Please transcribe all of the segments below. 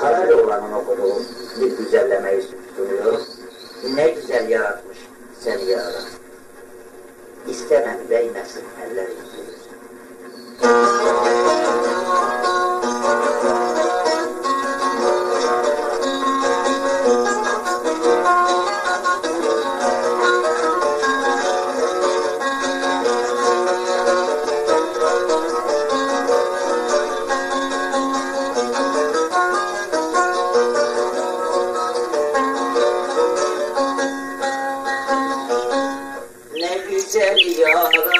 Karacaoğlan'ın okuduğu bir güzellemeyi sunuyorum. Ne güzel yaratmış Ne güzel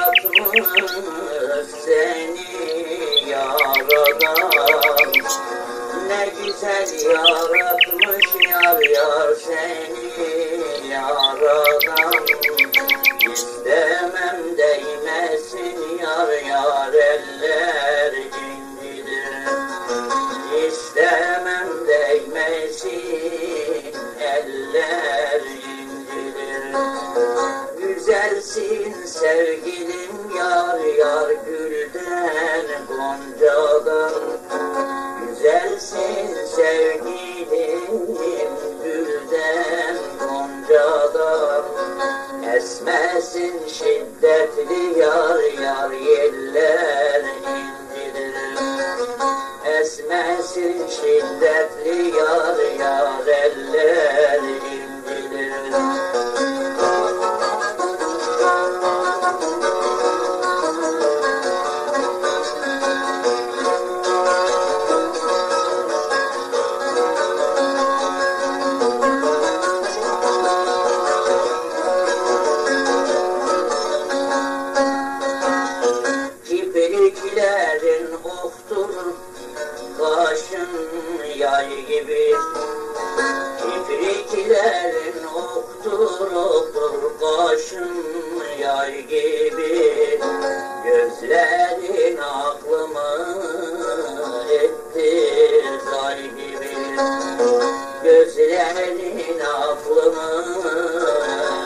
Güzelsin sevgilim yar yar gülden goncadan. Güzelsin sevgilim gülden goncadan. Esmesin şiddetli yar yar yeller incidir Esmesin şiddetli yar Gözlerin aklımı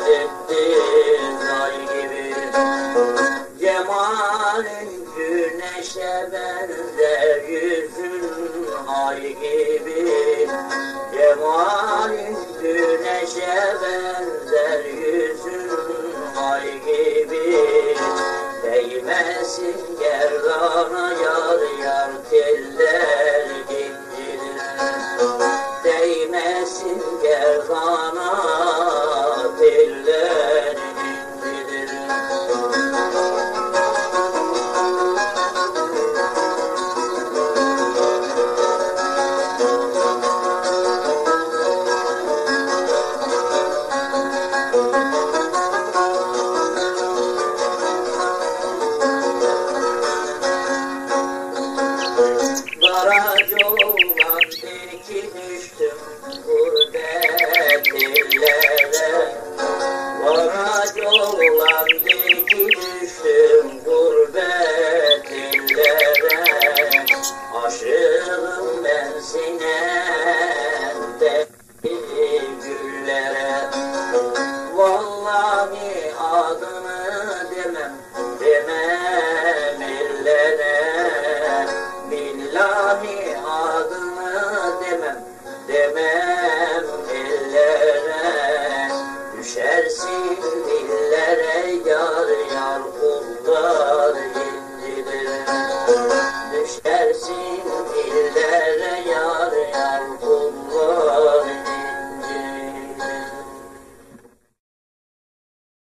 etti zay gibi. Cemalin güneşe benzer yüzün ay gibi. Cemalin güneşe benzer yüzün ay gibi. Değmesin gerdana Kendi gidişim gurbet ben sinemde güllere. Vallahi adını demem demem illere Billahi adını demem demem